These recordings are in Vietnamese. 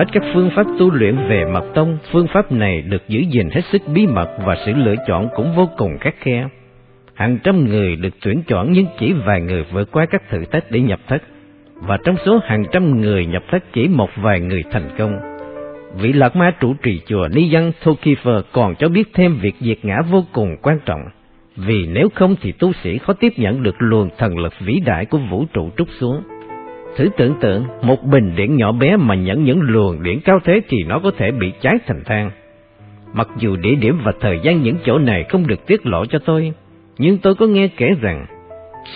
Hết các phương pháp tu luyện về mật tông, phương pháp này được giữ gìn hết sức bí mật và sự lựa chọn cũng vô cùng khắc khe. Hàng trăm người được tuyển chọn nhưng chỉ vài người vượt qua các thử thách để nhập thất, và trong số hàng trăm người nhập thất chỉ một vài người thành công. Vị lạc ma trụ trì chùa Ni Văn Thokifer còn cho biết thêm việc diệt ngã vô cùng quan trọng, vì nếu không thì tu sĩ khó tiếp nhận được luồng thần lực vĩ đại của vũ trụ trút xuống. Thử tưởng tượng, một bình điện nhỏ bé mà nhận những luồng điện cao thế thì nó có thể bị cháy thành than. Mặc dù địa điểm và thời gian những chỗ này không được tiết lộ cho tôi, nhưng tôi có nghe kể rằng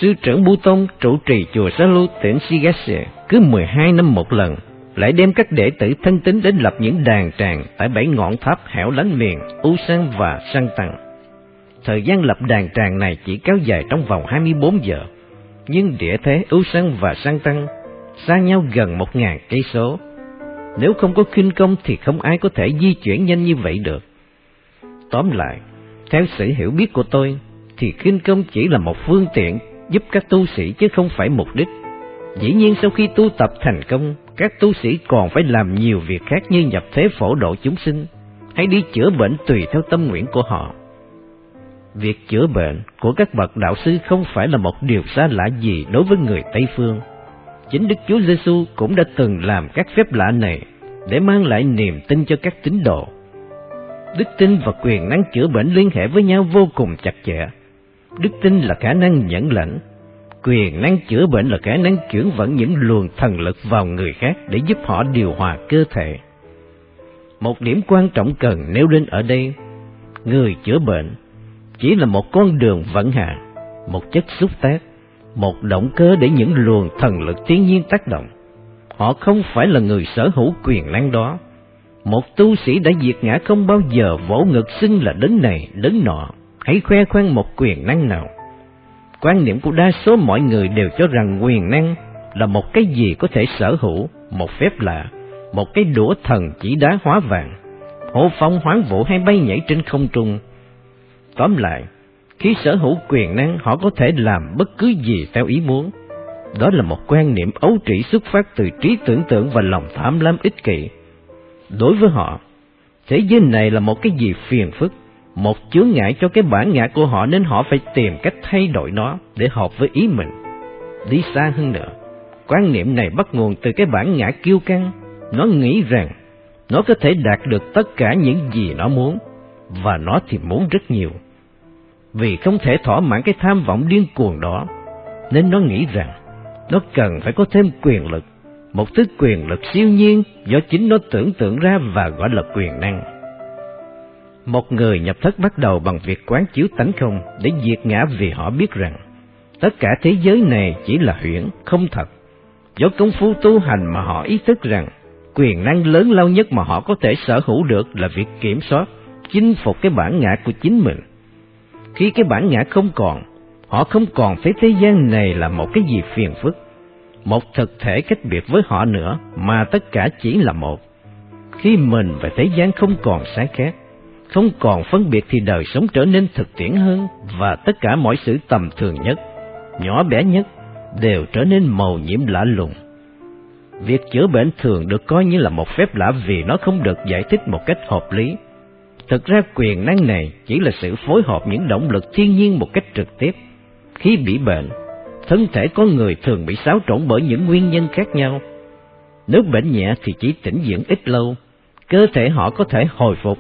sư trưởng Bu Tông trụ trì chùa Sa Lu tỉnh Shigase cứ 12 năm một lần lại đem các đệ tử thân tín đến lập những đàn tràng tại bảy ngọn tháp hẻo lánh miền U San và Sang Tăng. Thời gian lập đàn tràng này chỉ kéo dài trong vòng 24 giờ, nhưng địa thế U San và Sang Tăng xa nhau gần một ngàn cây số. Nếu không có khinh công thì không ai có thể di chuyển nhanh như vậy được. Tóm lại, theo sự hiểu biết của tôi, thì khinh công chỉ là một phương tiện giúp các tu sĩ chứ không phải mục đích. Dĩ nhiên sau khi tu tập thành công, các tu sĩ còn phải làm nhiều việc khác như nhập thế phổ độ chúng sinh, hay đi chữa bệnh tùy theo tâm nguyện của họ. Việc chữa bệnh của các bậc đạo sư không phải là một điều xa lạ gì đối với người Tây Phương. Chính Đức Chúa Giêsu cũng đã từng làm các phép lạ này để mang lại niềm tin cho các tín đồ. Đức tin và quyền năng chữa bệnh liên hệ với nhau vô cùng chặt chẽ. Đức tin là khả năng nhận lãnh, quyền năng chữa bệnh là khả năng chuyển vận những luồng thần lực vào người khác để giúp họ điều hòa cơ thể. Một điểm quan trọng cần nêu lên ở đây, người chữa bệnh chỉ là một con đường vận hành, một chất xúc tác, một động cơ để những luồng thần lực thiên nhiên tác động. Họ không phải là người sở hữu quyền năng đó. Một tu sĩ đã diệt ngã không bao giờ vỗ ngực xưng là đấng này, đấng nọ, hãy khoe khoang một quyền năng nào. Quan niệm của đa số mọi người đều cho rằng quyền năng là một cái gì có thể sở hữu, một phép lạ, một cái đũa thần chỉ đá hóa vàng, hộ phong hoán vũ hay bay nhảy trên không trung. Tóm lại, khi sở hữu quyền năng họ có thể làm bất cứ gì theo ý muốn. Đó là một quan niệm ấu trĩ xuất phát từ trí tưởng tượng và lòng tham lam ích kỷ. Đối với họ, thế giới này là một cái gì phiền phức, một chướng ngại cho cái bản ngã của họ nên họ phải tìm cách thay đổi nó để hợp với ý mình. Đi xa hơn nữa, quan niệm này bắt nguồn từ cái bản ngã kiêu căng. Nó nghĩ rằng nó có thể đạt được tất cả những gì nó muốn, và nó thì muốn rất nhiều. Vì không thể thỏa mãn cái tham vọng điên cuồng đó, nên nó nghĩ rằng nó cần phải có thêm quyền lực, một thứ quyền lực siêu nhiên do chính nó tưởng tượng ra và gọi là quyền năng. Một người nhập thất bắt đầu bằng việc quán chiếu tánh không để diệt ngã vì họ biết rằng tất cả thế giới này chỉ là huyễn, không thật. Do công phu tu hành mà họ ý thức rằng quyền năng lớn lao nhất mà họ có thể sở hữu được là việc kiểm soát, chinh phục cái bản ngã của chính mình. Khi cái bản ngã không còn, họ không còn thấy thế gian này là một cái gì phiền phức, một thực thể cách biệt với họ nữa mà tất cả chỉ là một. Khi mình và thế gian không còn sáng khác, không còn phân biệt thì đời sống trở nên thực tiễn hơn và tất cả mọi sự tầm thường nhất, nhỏ bé nhất đều trở nên màu nhiễm lạ lùng. Việc chữa bệnh thường được coi như là một phép lạ vì nó không được giải thích một cách hợp lý. Thực ra quyền năng này chỉ là sự phối hợp những động lực thiên nhiên một cách trực tiếp. Khi bị bệnh, thân thể con người thường bị xáo trộn bởi những nguyên nhân khác nhau. Nếu bệnh nhẹ thì chỉ tĩnh dưỡng ít lâu, cơ thể họ có thể hồi phục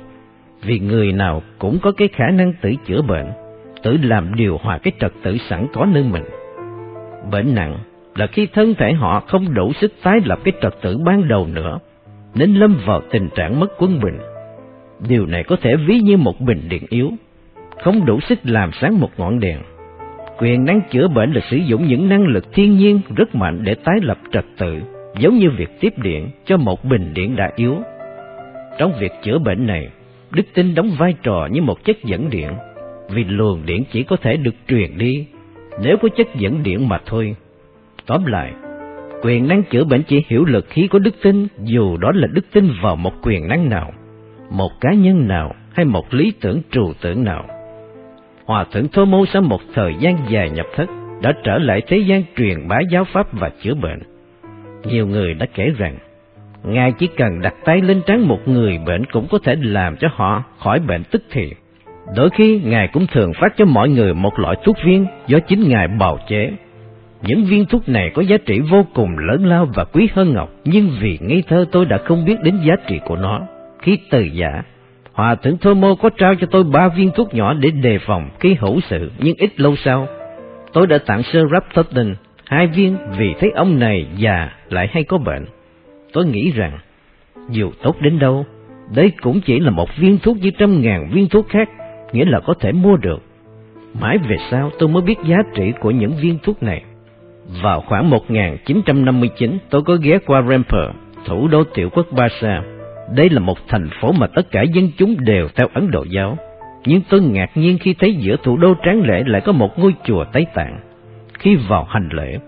vì người nào cũng có cái khả năng tự chữa bệnh, tự làm điều hòa cái trật tự sẵn có nơi mình. Bệnh nặng là khi thân thể họ không đủ sức tái lập cái trật tự ban đầu nữa, nên lâm vào tình trạng mất quân bình. Điều này có thể ví như một bình điện yếu, không đủ sức làm sáng một ngọn đèn. Quyền năng chữa bệnh là sử dụng những năng lực thiên nhiên rất mạnh để tái lập trật tự, giống như việc tiếp điện cho một bình điện đã yếu. Trong việc chữa bệnh này, đức tin đóng vai trò như một chất dẫn điện, vì luồng điện chỉ có thể được truyền đi nếu có chất dẫn điện mà thôi. Tóm lại, quyền năng chữa bệnh chỉ hiểu lực khi có đức tin, dù đó là đức tin vào một quyền năng nào, một cá nhân nào hay một lý tưởng trừu tượng nào. Hòa thượng Thô Mô sau một thời gian dài nhập thất đã trở lại thế gian truyền bá giáo pháp và chữa bệnh. Nhiều người đã kể rằng Ngài chỉ cần đặt tay lên trán một người bệnh cũng có thể làm cho họ khỏi bệnh tức thì. Đôi khi Ngài cũng thường phát cho mọi người một loại thuốc viên do chính Ngài bào chế. Những viên thuốc này có giá trị vô cùng lớn lao và quý hơn ngọc, nhưng vì ngây thơ tôi đã không biết đến giá trị của nó khí từ giả, Hòa thượng Thô Mô có trao cho tôi ba viên thuốc nhỏ để đề phòng khi hữu sự, nhưng ít lâu sau, tôi đã tặng sơ Raptorton hai viên vì thấy ông này già lại hay có bệnh. Tôi nghĩ rằng, dù tốt đến đâu, đây cũng chỉ là một viên thuốc như trăm ngàn viên thuốc khác, nghĩa là có thể mua được. Mãi về sau tôi mới biết giá trị của những viên thuốc này. Vào khoảng 1959, tôi có ghé qua Ramper thủ đô tiểu quốc Barca, đây là một thành phố mà tất cả dân chúng đều theo Ấn Độ giáo. Nhưng tôi ngạc nhiên khi thấy giữa thủ đô tráng lệ lại có một ngôi chùa Tây Tạng. Khi vào hành lễ,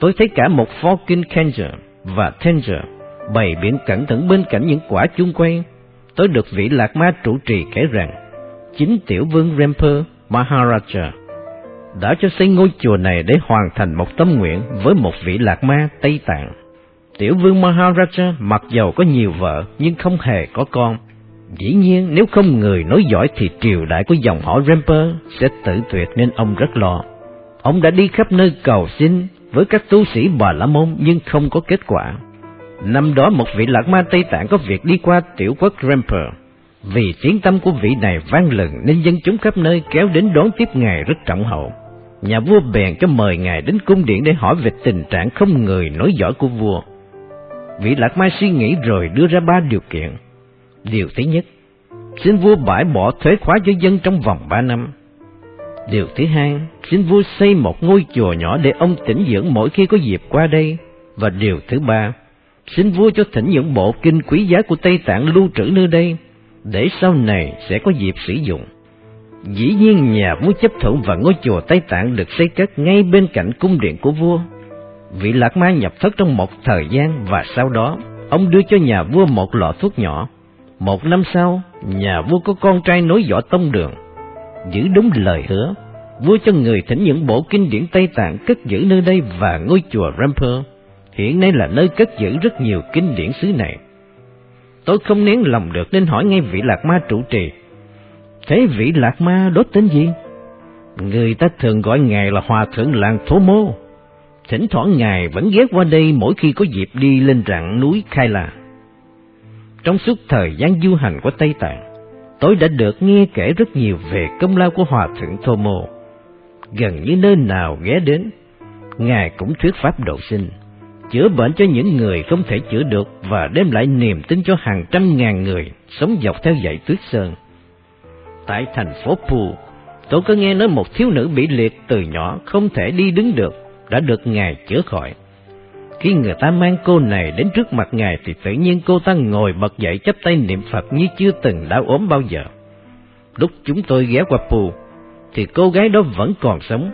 tôi thấy cả một Falcon Cancer và Tanger bày biện cẩn thận bên cạnh những quả chung quay. Tôi được vị Lạc Ma trụ trì kể rằng, chính tiểu vương Ramper Maharaja đã cho xây ngôi chùa này để hoàn thành một tâm nguyện với một vị Lạc Ma Tây Tạng. Tiểu vương Maharaja mặc dầu có nhiều vợ, nhưng không hề có con. Dĩ nhiên, nếu không người nói giỏi thì triều đại của dòng họ Ramper sẽ tử tuyệt nên ông rất lo. Ông đã đi khắp nơi cầu xin với các tu sĩ Bà La Môn, nhưng không có kết quả. Năm đó, một vị lạc ma Tây Tạng có việc đi qua tiểu quốc Ramper. Vì tiếng tâm của vị này vang lừng nên dân chúng khắp nơi kéo đến đón tiếp ngài rất trọng hậu. Nhà vua bèn cho mời ngài đến cung điện để hỏi về tình trạng không người nói giỏi của vua. Vị lạc ma suy nghĩ rồi đưa ra ba điều kiện. Điều thứ nhất, xin vua bãi bỏ thuế khóa cho dân trong vòng ba năm. Điều thứ hai, xin vua xây một ngôi chùa nhỏ để ông tĩnh dưỡng mỗi khi có dịp qua đây. Và điều thứ ba, xin vua cho thỉnh những bộ kinh quý giá của Tây Tạng lưu trữ nơi đây, để sau này sẽ có dịp sử dụng. Dĩ nhiên nhà vua chấp thuận và ngôi chùa Tây Tạng được xây cất ngay bên cạnh cung điện của vua. Vị Lạc Ma nhập thất trong một thời gian và sau đó, ông đưa cho nhà vua một lọ thuốc nhỏ. Một năm sau, nhà vua có con trai nối dõi tông đường. Giữ đúng lời hứa, vua cho người thỉnh những bộ kinh điển Tây Tạng cất giữ nơi đây và ngôi chùa Rampur hiện nay là nơi cất giữ rất nhiều kinh điển xứ này. Tôi không nén lòng được nên hỏi ngay vị lạc ma trụ trì. Thế vị lạc ma đó tên gì? Người ta thường gọi ngài là hòa thượng làng Thổ Mô. Thỉnh thoảng ngài vẫn ghé qua đây mỗi khi có dịp đi lên rặng núi Khai La. Trong suốt thời gian du hành của Tây Tạng, tôi đã được nghe kể rất nhiều về công lao của hòa thượng Thô Mô. Gần như nơi nào ghé đến, ngài cũng thuyết pháp độ sinh chữa bệnh cho những người không thể chữa được và đem lại niềm tin cho hàng trăm ngàn người sống dọc theo dãy tuyết sơn. Tại thành phố Pù, tôi có nghe nói một thiếu nữ bị liệt từ nhỏ không thể đi đứng được, đã được Ngài chữa khỏi. Khi người ta mang cô này đến trước mặt Ngài thì tự nhiên cô ta ngồi bật dậy chắp tay niệm Phật như chưa từng đau ốm bao giờ. Lúc chúng tôi ghé qua Pù, thì cô gái đó vẫn còn sống,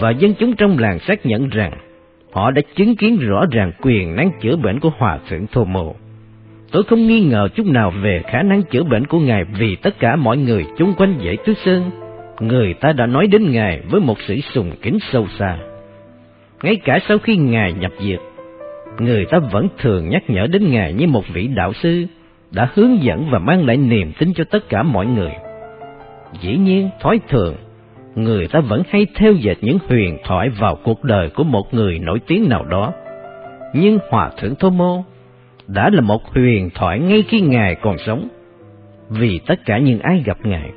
và dân chúng trong làng xác nhận rằng họ đã chứng kiến rõ ràng quyền năng chữa bệnh của Hòa Thượng Thô Mộ. Tôi không nghi ngờ chút nào về khả năng chữa bệnh của Ngài vì tất cả mọi người chung quanh dãy Tứ Sơn, người ta đã nói đến Ngài với một sự sùng kính sâu xa. Ngay cả sau khi Ngài nhập diệt, người ta vẫn thường nhắc nhở đến Ngài như một vị đạo sư đã hướng dẫn và mang lại niềm tin cho tất cả mọi người. Dĩ nhiên, thói thường người ta vẫn hay theo dệt những huyền thoại vào cuộc đời của một người nổi tiếng nào đó. Nhưng Hòa Thượng Thô Mô đã là một huyền thoại ngay khi Ngài còn sống. Vì tất cả những ai gặp Ngài,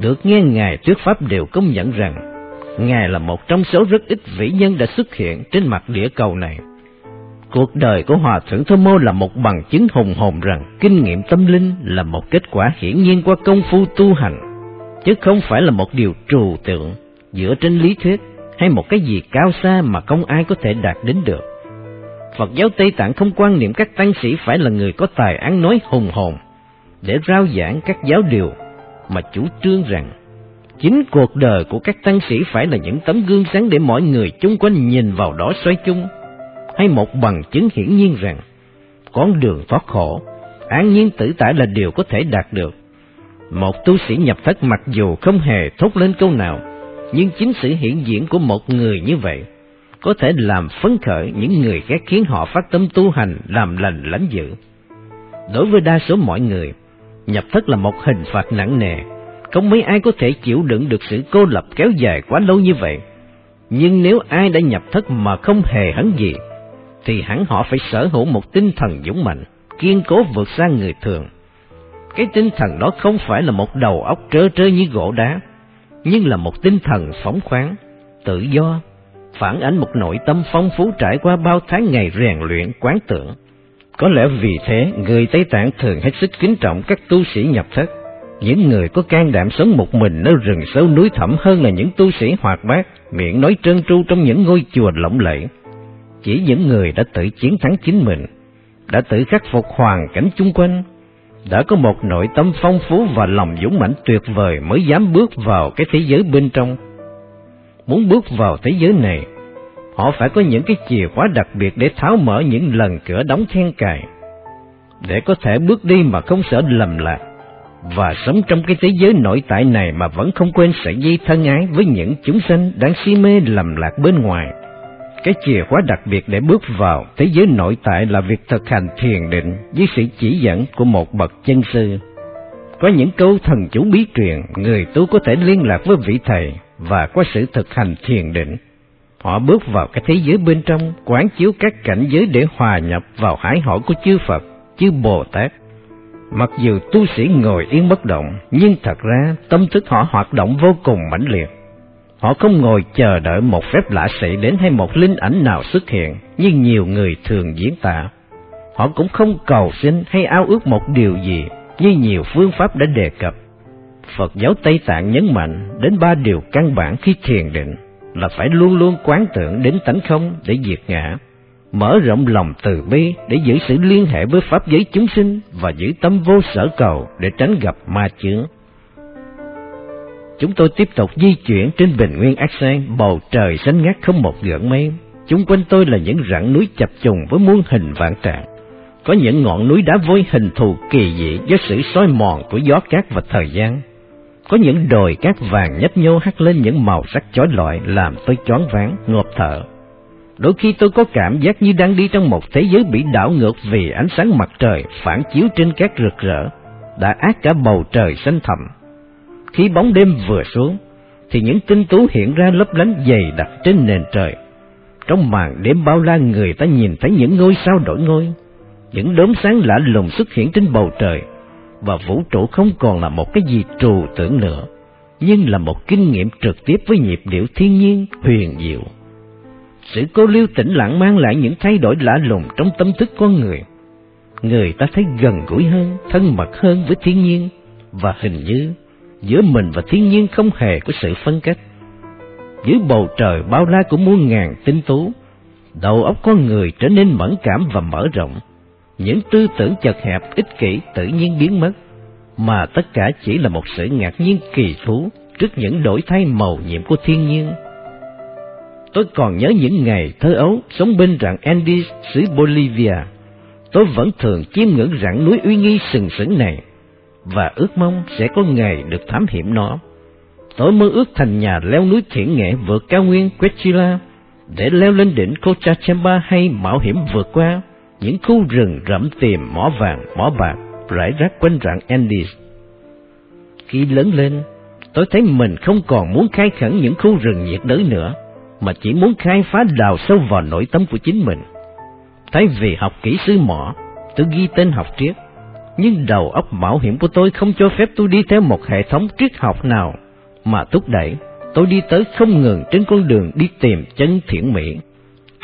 được nghe Ngài thuyết pháp đều công nhận rằng Ngài là một trong số rất ít vĩ nhân đã xuất hiện trên mặt địa cầu này. Cuộc đời của Hòa Thượng Thơ Mô là một bằng chứng hùng hồn rằng kinh nghiệm tâm linh là một kết quả hiển nhiên qua công phu tu hành chứ không phải là một điều trừu tượng dựa trên lý thuyết hay một cái gì cao xa mà không ai có thể đạt đến được. Phật giáo Tây Tạng không quan niệm các tăng sĩ phải là người có tài ăn nói hùng hồn để rao giảng các giáo điều, mà chủ trương rằng chính cuộc đời của các tăng sĩ phải là những tấm gương sáng để mọi người chung quanh nhìn vào đó xoay chung, hay một bằng chứng hiển nhiên rằng con đường thoát khổ, an nhiên tử tại là điều có thể đạt được một tu sĩ nhập thất mặc dù không hề thốt lên câu nào, nhưng chính sự hiện diện của một người như vậy có thể làm phấn khởi những người khác khiến họ phát tâm tu hành làm lành lãnh dự. Đối với đa số mọi người, nhập thất là một hình phạt nặng nề, không mấy ai có thể chịu đựng được sự cô lập kéo dài quá lâu như vậy. Nhưng nếu ai đã nhập thất mà không hề hấn gì, thì hẳn họ phải sở hữu một tinh thần dũng mạnh, kiên cố vượt xa người thường. Cái tinh thần đó không phải là một đầu óc trơ trơ như gỗ đá, nhưng là một tinh thần phóng khoáng, tự do, phản ánh một nội tâm phong phú trải qua bao tháng ngày rèn luyện quán tưởng. Có lẽ vì thế, người Tây Tạng thường hết sức kính trọng các tu sĩ nhập thất. Những người có can đảm sống một mình nơi rừng sâu núi thẳm hơn là những tu sĩ hoạt bát, miệng nói trơn tru trong những ngôi chùa lộng lẫy. Chỉ những người đã tự chiến thắng chính mình, đã tự khắc phục hoàn cảnh chung quanh, đã có một nội tâm phong phú và lòng dũng mãnh tuyệt vời mới dám bước vào cái thế giới bên trong. Muốn bước vào thế giới này, họ phải có những cái chìa khóa đặc biệt để tháo mở những lần cửa đóng then cài, để có thể bước đi mà không sợ lầm lạc, và sống trong cái thế giới nội tại này mà vẫn không quên sợi dây thân ái với những chúng sinh đang si mê lầm lạc bên ngoài. Cái chìa khóa đặc biệt để bước vào thế giới nội tại là việc thực hành thiền định với sự chỉ dẫn của một bậc chân sư. Có những câu thần chú bí truyền, người tu có thể liên lạc với vị thầy và qua sự thực hành thiền định. Họ bước vào cái thế giới bên trong, quán chiếu các cảnh giới để hòa nhập vào hải hội của chư Phật, chư Bồ Tát. Mặc dù tu sĩ ngồi yên bất động, nhưng thật ra tâm thức họ hoạt động vô cùng mãnh liệt Họ không ngồi chờ đợi một phép lạ xảy đến hay một linh ảnh nào xuất hiện như nhiều người thường diễn tả. Họ cũng không cầu xin hay ao ước một điều gì như nhiều phương pháp đã đề cập. Phật giáo Tây Tạng nhấn mạnh đến ba điều căn bản khi thiền định là phải luôn luôn quán tưởng đến tánh không để diệt ngã, mở rộng lòng từ bi để giữ sự liên hệ với pháp giới chúng sinh và giữ tâm vô sở cầu để tránh gặp ma chướng. Chúng tôi tiếp tục di chuyển trên bình nguyên ác sen, bầu trời xanh ngắt không một gợn mây. Chúng quanh tôi là những rặng núi chập trùng với muôn hình vạn trạng. Có những ngọn núi đá vôi hình thù kỳ dị do sự soi mòn của gió cát và thời gian. Có những đồi cát vàng nhấp nhô hắt lên những màu sắc chói lọi làm tôi choáng váng, ngộp thở. Đôi khi tôi có cảm giác như đang đi trong một thế giới bị đảo ngược vì ánh sáng mặt trời phản chiếu trên các rực rỡ, đã át cả bầu trời xanh thẳm khi bóng đêm vừa xuống, thì những tinh tú hiện ra lấp lánh dày đặc trên nền trời. Trong màn đêm bao la người ta nhìn thấy những ngôi sao đổi ngôi, những đốm sáng lạ lùng xuất hiện trên bầu trời, và vũ trụ không còn là một cái gì trù tưởng nữa, nhưng là một kinh nghiệm trực tiếp với nhịp điệu thiên nhiên huyền diệu. Sự cô lưu tĩnh lặng mang lại những thay đổi lạ lùng trong tâm thức con người. Người ta thấy gần gũi hơn, thân mật hơn với thiên nhiên, và hình như giữa mình và thiên nhiên không hề có sự phân cách. Dưới bầu trời bao la của muôn ngàn tinh tú, đầu óc con người trở nên mẫn cảm và mở rộng. Những tư tưởng chật hẹp, ích kỷ tự nhiên biến mất, mà tất cả chỉ là một sự ngạc nhiên kỳ thú trước những đổi thay màu nhiệm của thiên nhiên. Tôi còn nhớ những ngày thơ ấu sống bên rặng Andes xứ Bolivia. Tôi vẫn thường chiêm ngưỡng rặng núi uy nghi sừng sững này và ước mong sẽ có ngày được thám hiểm nó. Tôi mơ ước thành nhà leo núi thiện nghệ vượt cao nguyên Quechila để leo lên đỉnh Cochachamba hay mạo hiểm vượt qua những khu rừng rậm tìm mỏ vàng, mỏ bạc rải rác quanh rặng Andes. Khi lớn lên, tôi thấy mình không còn muốn khai khẩn những khu rừng nhiệt đới nữa, mà chỉ muốn khai phá đào sâu vào nội tâm của chính mình. Thay vì học kỹ sư mỏ, tôi ghi tên học triết, nhưng đầu óc mạo hiểm của tôi không cho phép tôi đi theo một hệ thống triết học nào mà thúc đẩy tôi đi tới không ngừng trên con đường đi tìm chân thiện mỹ.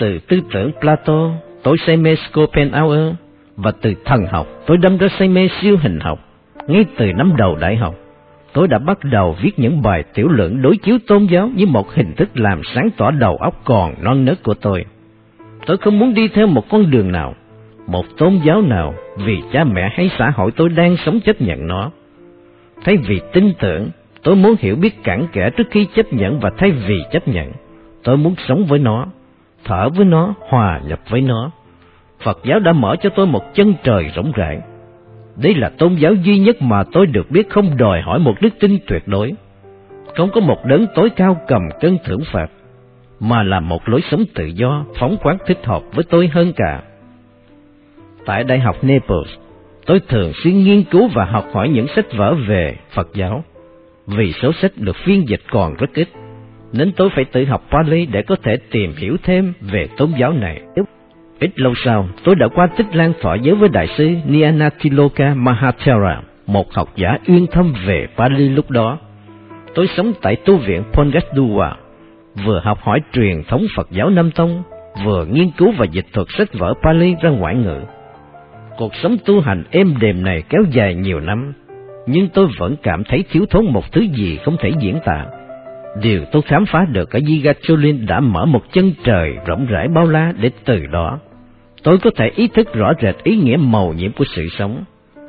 Từ tư tưởng Plato, tôi say mê Schopenhauer, và từ thần học, tôi đâm ra say mê siêu hình học. Ngay từ năm đầu đại học, tôi đã bắt đầu viết những bài tiểu luận đối chiếu tôn giáo với một hình thức làm sáng tỏ đầu óc còn non nớt của tôi. Tôi không muốn đi theo một con đường nào, một tôn giáo nào vì cha mẹ hay xã hội tôi đang sống chấp nhận nó. Thay vì tin tưởng, tôi muốn hiểu biết cản kẽ trước khi chấp nhận và thay vì chấp nhận, tôi muốn sống với nó, thở với nó, hòa nhập với nó. Phật giáo đã mở cho tôi một chân trời rộng rãi. Đây là tôn giáo duy nhất mà tôi được biết không đòi hỏi một đức tin tuyệt đối. Không có một đấng tối cao cầm cân thưởng phạt. mà là một lối sống tự do, phóng khoáng thích hợp với tôi hơn cả. Tại Đại học Naples, tôi thường xuyên nghiên cứu và học hỏi những sách vở về Phật giáo. Vì số sách được phiên dịch còn rất ít, nên tôi phải tự học Pali để có thể tìm hiểu thêm về tôn giáo này. Ít lâu sau, tôi đã qua Tích Lan thọ giới với Đại sư Nianatiloka Mahathera, một học giả uyên thâm về Pali lúc đó. Tôi sống tại tu viện Pongasduwa, vừa học hỏi truyền thống Phật giáo Nam Tông, vừa nghiên cứu và dịch thuật sách vở Pali ra ngoại ngữ. Cuộc sống tu hành êm đềm này kéo dài nhiều năm, nhưng tôi vẫn cảm thấy thiếu thốn một thứ gì không thể diễn tả. Điều tôi khám phá được ở Gigacholin đã mở một chân trời rộng rãi bao la để từ đó. Tôi có thể ý thức rõ rệt ý nghĩa màu nhiệm của sự sống.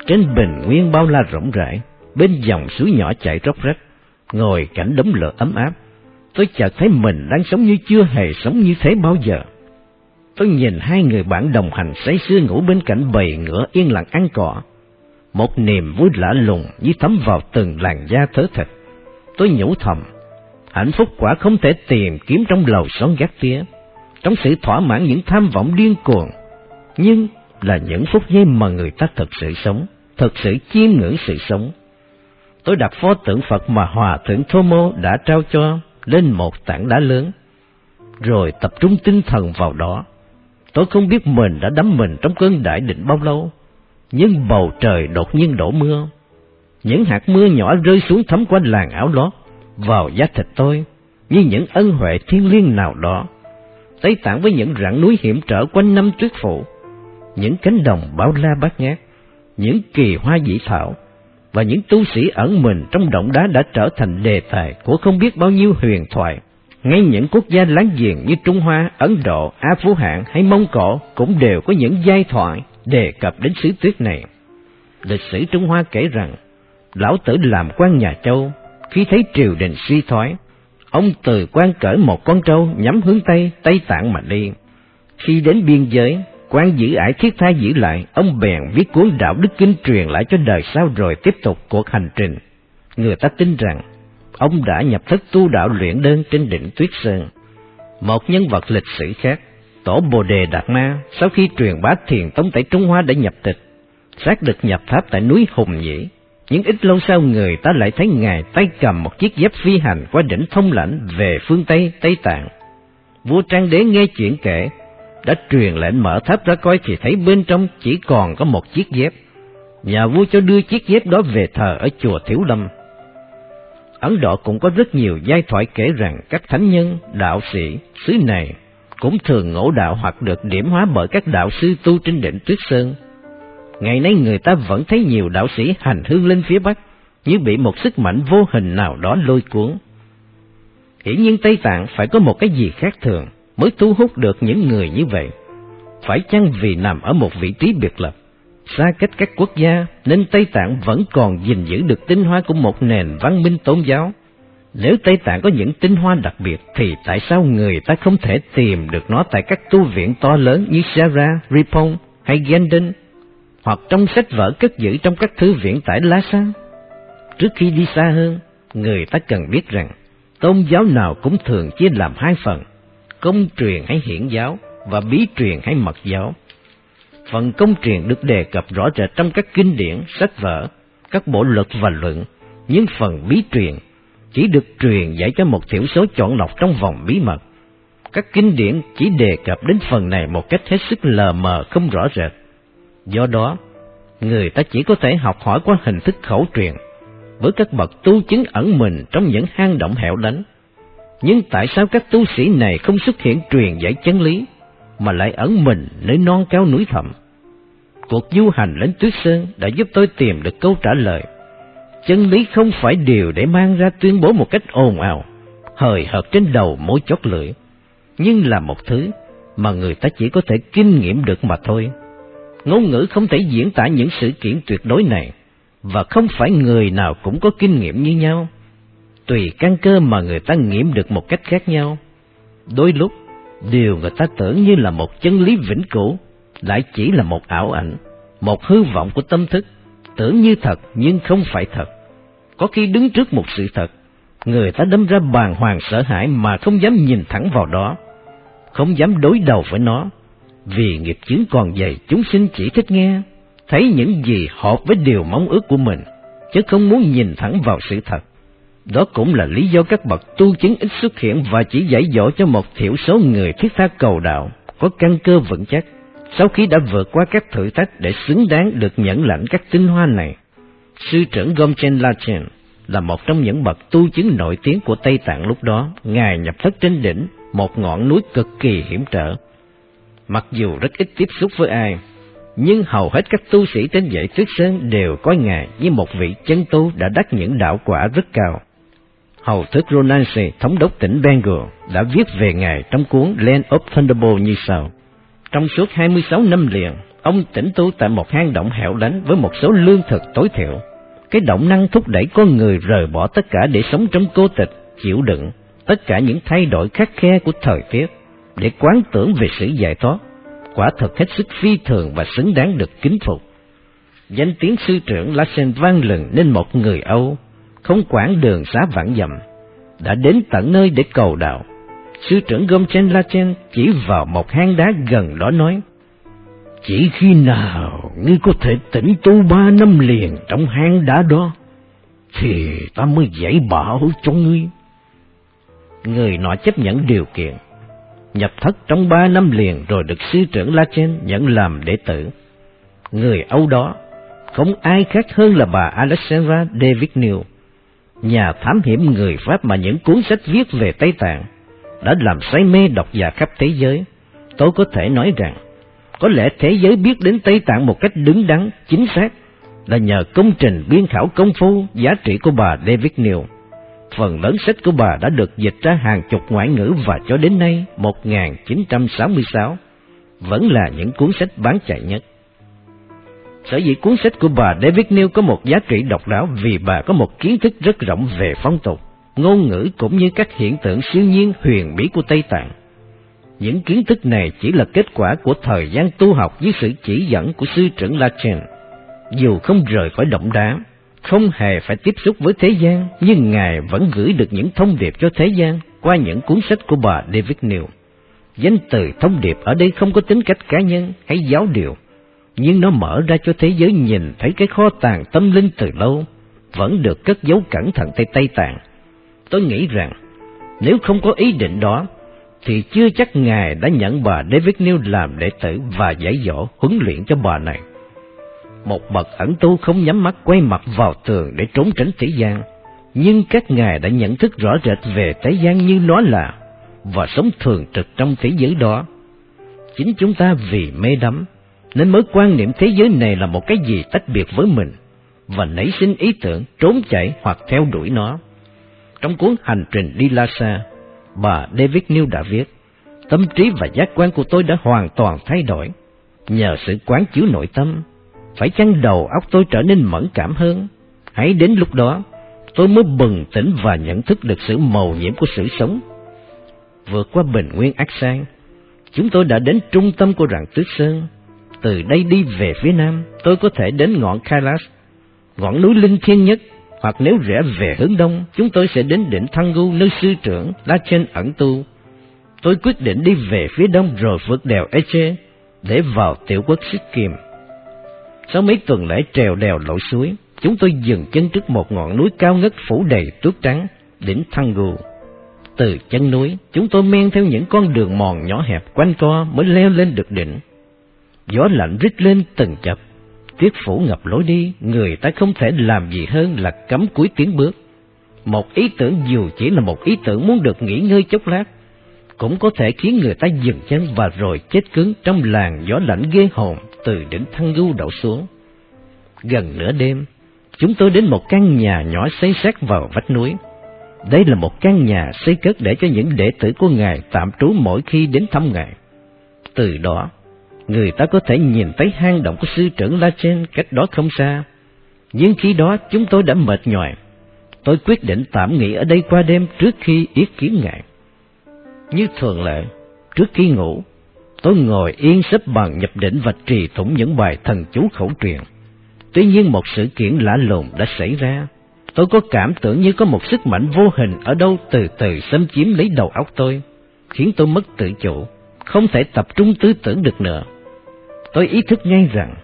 Trên bình nguyên bao la rộng rãi, bên dòng suối nhỏ chảy róc rách, ngồi cảnh đống lửa ấm áp, tôi chợt thấy mình đang sống như chưa hề sống như thế bao giờ. Tôi nhìn hai người bạn đồng hành say sưa ngủ bên cạnh bầy ngựa yên lặng ăn cỏ. Một niềm vui lạ lùng như thấm vào từng làn da thớ thịt. Tôi nhủ thầm, hạnh phúc quả không thể tìm kiếm trong lầu xóm gác tía, trong sự thỏa mãn những tham vọng điên cuồng, nhưng là những phút giây mà người ta thực sự sống, thực sự chiêm ngưỡng sự sống. Tôi đặt pho tượng Phật mà Hòa Thượng Thomo đã trao cho lên một tảng đá lớn, rồi tập trung tinh thần vào đó. Tôi không biết mình đã đắm mình trong cơn đại định bao lâu, nhưng bầu trời đột nhiên đổ mưa. Những hạt mưa nhỏ rơi xuống thấm qua làn áo lót, vào da thịt tôi, như những ân huệ thiên liêng nào đó. Tây Tạng với những rặng núi hiểm trở quanh năm tuyết phủ, những cánh đồng bao la bát ngát, những kỳ hoa dĩ thảo, và những tu sĩ ẩn mình trong động đá đã trở thành đề tài của không biết bao nhiêu huyền thoại. Ngay những quốc gia láng giềng như Trung Hoa, Ấn Độ, Á Phú Hạng hay Mông Cổ cũng đều có những giai thoại đề cập đến xứ tuyết này. Lịch sử Trung Hoa kể rằng, Lão Tử làm quan nhà Châu, khi thấy triều đình suy thoái, ông từ quan cởi một con trâu nhắm hướng Tây, Tây Tạng mà đi. Khi đến biên giới, quan giữ ải thiết tha giữ lại, ông bèn viết cuốn đạo đức kinh truyền lại cho đời sau rồi tiếp tục cuộc hành trình. Người ta tin rằng, ông đã nhập thức tu đạo luyện đơn trên đỉnh Tuyết Sơn. Một nhân vật lịch sử khác, Tổ Bồ Đề Đạt Ma, sau khi truyền bá thiền tông tại Trung Hoa đã nhập tịch, xác được nhập tháp tại núi Hùng Nhĩ. Nhưng ít lâu sau người ta lại thấy Ngài tay cầm một chiếc dép phi hành qua đỉnh thông lãnh về phương Tây, Tây Tạng. Vua Trang Đế nghe chuyện kể, đã truyền lệnh mở tháp ra coi thì thấy bên trong chỉ còn có một chiếc dép. Nhà vua cho đưa chiếc dép đó về thờ ở chùa Thiếu Lâm. Ấn Độ cũng có rất nhiều giai thoại kể rằng các thánh nhân, đạo sĩ, xứ này cũng thường ngộ đạo hoặc được điểm hóa bởi các đạo sư tu trên đỉnh Tuyết Sơn. Ngày nay người ta vẫn thấy nhiều đạo sĩ hành hương lên phía Bắc, như bị một sức mạnh vô hình nào đó lôi cuốn. Hiển nhiên Tây Tạng phải có một cái gì khác thường mới thu hút được những người như vậy. Phải chăng vì nằm ở một vị trí biệt lập, xa cách các quốc gia nên Tây Tạng vẫn còn gìn giữ được tinh hoa của một nền văn minh tôn giáo? Nếu Tây Tạng có những tinh hoa đặc biệt thì tại sao người ta không thể tìm được nó tại các tu viện to lớn như Sara, Ripon hay Gendon hoặc trong sách vở cất giữ trong các thư viện tại Lhasa? Trước khi đi xa hơn, người ta cần biết rằng tôn giáo nào cũng thường chia làm hai phần, công truyền hay hiển giáo và bí truyền hay mật giáo. Phần công truyền được đề cập rõ rệt trong các kinh điển, sách vở, các bộ luật và luận, nhưng phần bí truyền chỉ được truyền dạy cho một thiểu số chọn lọc trong vòng bí mật. Các kinh điển chỉ đề cập đến phần này một cách hết sức lờ mờ không rõ rệt. Do đó, người ta chỉ có thể học hỏi qua hình thức khẩu truyền, với các bậc tu chứng ẩn mình trong những hang động hẻo lánh. Nhưng tại sao các tu sĩ này không xuất hiện truyền giải chân lý, mà lại ẩn mình nơi non cao núi thẳm? Cuộc du hành đến Tuyết Sơn đã giúp tôi tìm được câu trả lời. Chân lý không phải điều để mang ra tuyên bố một cách ồn ào, hời hợt trên đầu mỗi chót lưỡi, nhưng là một thứ mà người ta chỉ có thể kinh nghiệm được mà thôi. Ngôn ngữ không thể diễn tả những sự kiện tuyệt đối này, và không phải người nào cũng có kinh nghiệm như nhau tùy căn cơ mà người ta nghiệm được một cách khác nhau. Đôi lúc, điều người ta tưởng như là một chân lý vĩnh cửu, lại chỉ là một ảo ảnh, một hư vọng của tâm thức, tưởng như thật nhưng không phải thật. Có khi đứng trước một sự thật, Người ta đâm ra bàng hoàng sợ hãi mà không dám nhìn thẳng vào đó, không dám đối đầu với nó, vì nghiệp chướng còn dày chúng sinh chỉ thích nghe, thấy những gì hợp với điều mong ước của mình, chứ không muốn nhìn thẳng vào sự thật. Đó cũng là lý do các bậc tu chứng ít xuất hiện và chỉ dạy dỗ cho một thiểu số người thiết tha cầu đạo, có căn cơ vững chắc, sau khi đã vượt qua các thử thách để xứng đáng được nhận lãnh các tinh hoa này. Sư trưởng Gomchen Lachen là một trong những bậc tu chứng nổi tiếng của Tây Tạng lúc đó, Ngài nhập thất trên đỉnh, một ngọn núi cực kỳ hiểm trở. Mặc dù rất ít tiếp xúc với ai, nhưng hầu hết các tu sĩ trên dãy Tuyết Sơn đều coi Ngài như một vị chân tu đã đắc những đạo quả rất cao. Hầu thức Ronansi, thống đốc tỉnh Bengal, đã viết về Ngài trong cuốn Land of Thunderbolt như sau. Trong suốt 26 năm liền, ông tĩnh tu tại một hang động hẻo lánh với một số lương thực tối thiểu. Cái động năng thúc đẩy con người rời bỏ tất cả để sống trong cô tịch, chịu đựng tất cả những thay đổi khắc khe của thời tiết để quán tưởng về sự giải thoát. Quả thật hết sức phi thường và xứng đáng được kính phục. Danh tiếng sư trưởng Lassen vang lừng nên một người Âu không quản đường xá vạn dặm, đã đến tận nơi để cầu đạo. Sư trưởng Gomchen Lachen chỉ vào một hang đá gần đó nói, Chỉ khi nào ngươi có thể tỉnh tu ba năm liền trong hang đá đó, thì ta mới dạy bảo cho ngươi. Người nọ chấp nhận điều kiện, nhập thất trong ba năm liền rồi được sư trưởng Lachen nhận làm đệ tử. Người Âu đó không ai khác hơn là bà Alexandra David New nhà thám hiểm người Pháp mà những cuốn sách viết về Tây Tạng đã làm say mê độc giả khắp thế giới. Tôi có thể nói rằng, có lẽ thế giới biết đến Tây Tạng một cách đứng đắn, chính xác là nhờ công trình biên khảo công phu giá trị của bà David Neal. Phần lớn sách của bà đã được dịch ra hàng chục ngoại ngữ và cho đến nay 1966 vẫn là những cuốn sách bán chạy nhất. Sở dĩ cuốn sách của bà David Neal có một giá trị độc đáo vì bà có một kiến thức rất rộng về phong tục, ngôn ngữ cũng như các hiện tượng siêu nhiên huyền bí của Tây Tạng. Những kiến thức này chỉ là kết quả của thời gian tu học dưới sự chỉ dẫn của sư trưởng Lachen. Dù không rời khỏi động đá, không hề phải tiếp xúc với thế gian, nhưng Ngài vẫn gửi được những thông điệp cho thế gian qua những cuốn sách của bà David Neal. Danh từ thông điệp ở đây không có tính cách cá nhân hay giáo điều, nhưng nó mở ra cho thế giới nhìn thấy cái kho tàng tâm linh từ lâu, vẫn được cất giấu cẩn thận tại Tây Tạng. Tôi nghĩ rằng, nếu không có ý định đó, thì chưa chắc Ngài đã nhận bà David New làm đệ tử và giải dỗ huấn luyện cho bà này. Một bậc ẩn tu không nhắm mắt quay mặt vào tường để trốn tránh thế gian, nhưng các Ngài đã nhận thức rõ rệt về thế gian như nó là, và sống thường trực trong thế giới đó. Chính chúng ta vì mê đắm, nên mới quan niệm thế giới này là một cái gì tách biệt với mình, và nảy sinh ý tưởng trốn chạy hoặc theo đuổi nó. Trong cuốn Hành trình đi Lhasa, bà David New đã viết, tâm trí và giác quan của tôi đã hoàn toàn thay đổi, nhờ sự quán chiếu nội tâm. Phải chăng đầu óc tôi trở nên mẫn cảm hơn? Hãy đến lúc đó, tôi mới bừng tỉnh và nhận thức được sự màu nhiễm của sự sống. Vượt qua bình nguyên ác sang, chúng tôi đã đến trung tâm của rặng Tuyết Sơn, từ đây đi về phía nam, tôi có thể đến ngọn Kailash, ngọn núi linh thiêng nhất, hoặc nếu rẽ về hướng đông, chúng tôi sẽ đến đỉnh Thangu nơi sư trưởng Lachen ẩn tu. Tôi quyết định đi về phía đông rồi vượt đèo Eche để vào tiểu quốc Sikkim. Sau mấy tuần lễ trèo đèo lội suối, chúng tôi dừng chân trước một ngọn núi cao ngất phủ đầy tuyết trắng, đỉnh Thangu. Từ chân núi, chúng tôi men theo những con đường mòn nhỏ hẹp quanh co mới leo lên được đỉnh gió lạnh rít lên từng chập, tiết phủ ngập lối đi, người ta không thể làm gì hơn là cấm cúi tiếng bước. Một ý tưởng dù chỉ là một ý tưởng muốn được nghỉ ngơi chốc lát, cũng có thể khiến người ta dừng chân và rồi chết cứng trong làn gió lạnh ghê hồn từ đỉnh thăng gu đậu xuống. Gần nửa đêm, chúng tôi đến một căn nhà nhỏ xây sát vào vách núi. Đây là một căn nhà xây cất để cho những đệ tử của Ngài tạm trú mỗi khi đến thăm Ngài. Từ đó, người ta có thể nhìn thấy hang động của sư trưởng La Chen cách đó không xa. Nhưng khi đó chúng tôi đã mệt nhòi. Tôi quyết định tạm nghỉ ở đây qua đêm trước khi yết kiến ngài. Như thường lệ, trước khi ngủ, tôi ngồi yên xếp bằng nhập định và trì tụng những bài thần chú khẩu truyền. Tuy nhiên một sự kiện lạ lùng đã xảy ra. Tôi có cảm tưởng như có một sức mạnh vô hình ở đâu từ từ xâm chiếm lấy đầu óc tôi, khiến tôi mất tự chủ, không thể tập trung tư tưởng được nữa. Tôi ý thức ngay rằng,